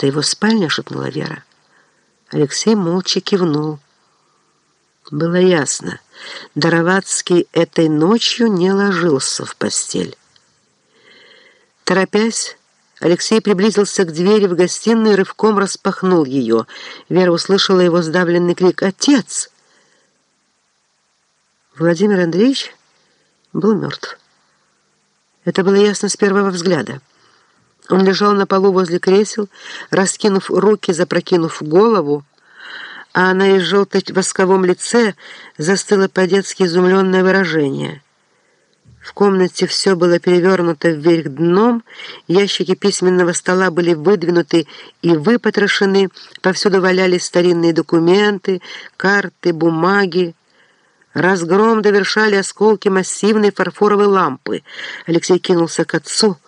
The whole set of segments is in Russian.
«Это его спальня?» — шепнула Вера. Алексей молча кивнул. Было ясно, Доровацкий этой ночью не ложился в постель. Торопясь, Алексей приблизился к двери в гостиную и рывком распахнул ее. Вера услышала его сдавленный крик «Отец!». Владимир Андреевич был мертв. Это было ясно с первого взгляда. Он лежал на полу возле кресел, раскинув руки, запрокинув голову, а на изжелто-восковом лице застыло по-детски изумленное выражение. В комнате все было перевернуто вверх дном, ящики письменного стола были выдвинуты и выпотрошены, повсюду валялись старинные документы, карты, бумаги. Разгром довершали осколки массивной фарфоровой лампы. Алексей кинулся к отцу,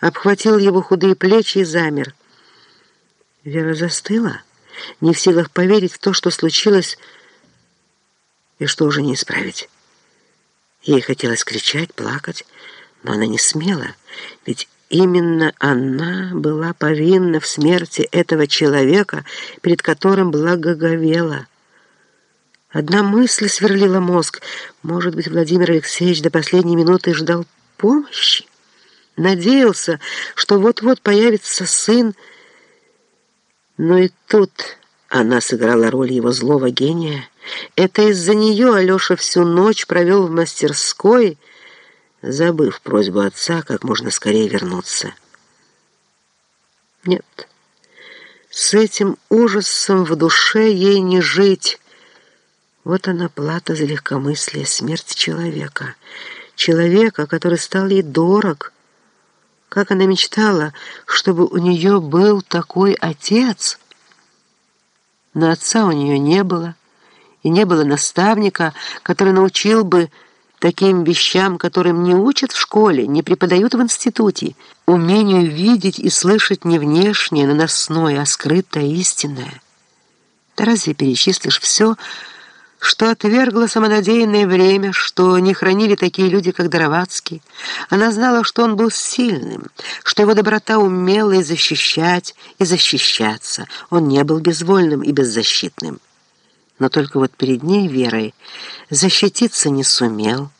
обхватил его худые плечи и замер. Вера застыла, не в силах поверить в то, что случилось, и что уже не исправить. Ей хотелось кричать, плакать, но она не смела, ведь именно она была повинна в смерти этого человека, перед которым благоговела. Одна мысль сверлила мозг. Может быть, Владимир Алексеевич до последней минуты ждал помощи? надеялся, что вот-вот появится сын, но и тут она сыграла роль его злого гения. Это из-за нее Алеша всю ночь провел в мастерской, забыв просьбу отца как можно скорее вернуться. Нет, с этим ужасом в душе ей не жить. Вот она плата за легкомыслие, смерть человека. Человека, который стал ей дорог, как она мечтала, чтобы у нее был такой отец. Но отца у нее не было, и не было наставника, который научил бы таким вещам, которым не учат в школе, не преподают в институте, умению видеть и слышать не внешнее, наносное, а скрытое, истинное. Да разве перечислишь все, что отвергло самонадеянное время, что не хранили такие люди, как Доровацкий. Она знала, что он был сильным, что его доброта умела и защищать, и защищаться. Он не был безвольным и беззащитным. Но только вот перед ней, Верой, защититься не сумел.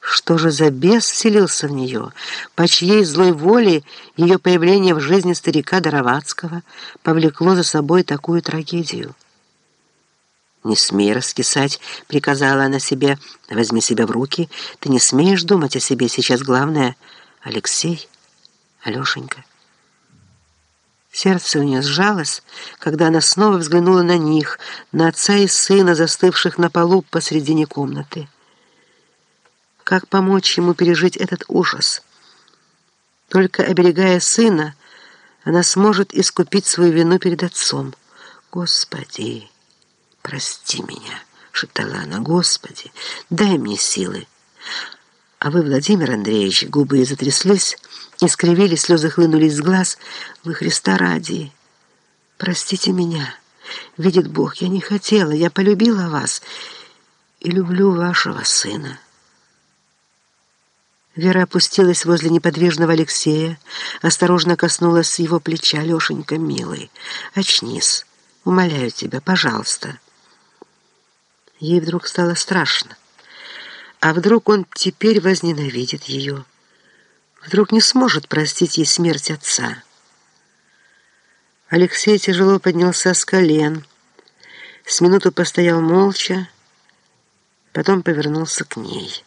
Что же за бес вселился в нее, по чьей злой воле ее появление в жизни старика Доровацкого повлекло за собой такую трагедию? «Не смей раскисать», — приказала она себе. «Возьми себя в руки. Ты не смеешь думать о себе. Сейчас главное — Алексей, Алешенька». Сердце у нее сжалось, когда она снова взглянула на них, на отца и сына, застывших на полу посредине комнаты. Как помочь ему пережить этот ужас? Только оберегая сына, она сможет искупить свою вину перед отцом. Господи! «Прости меня», — шептала она, — «Господи, дай мне силы». А вы, Владимир Андреевич, губы ее затряслись, искривили, слезы хлынули из глаз. Вы Христа ради. Простите меня. Видит Бог, я не хотела, я полюбила вас и люблю вашего сына. Вера опустилась возле неподвижного Алексея, осторожно коснулась его плеча. «Лешенька, милый, очнись, умоляю тебя, пожалуйста». Ей вдруг стало страшно. А вдруг он теперь возненавидит ее? Вдруг не сможет простить ей смерть отца? Алексей тяжело поднялся с колен, с минуту постоял молча, потом повернулся к ней.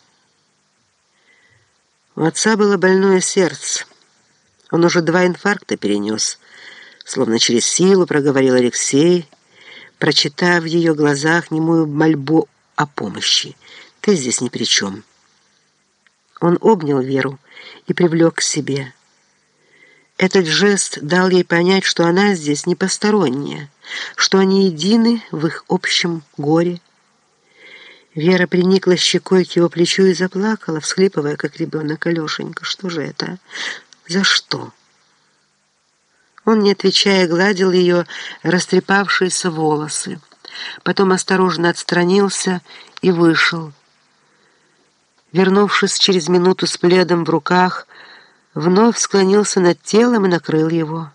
У отца было больное сердце. Он уже два инфаркта перенес, словно через силу проговорил Алексей, прочитав в ее глазах немую мольбу о помощи. «Ты здесь ни при чем». Он обнял Веру и привлек к себе. Этот жест дал ей понять, что она здесь не посторонняя, что они едины в их общем горе. Вера приникла щекой к его плечу и заплакала, всхлипывая, как ребенок Алешенька. «Что же это? За что?» Он, не отвечая, гладил ее растрепавшиеся волосы. Потом осторожно отстранился и вышел. Вернувшись через минуту с пледом в руках, вновь склонился над телом и накрыл его.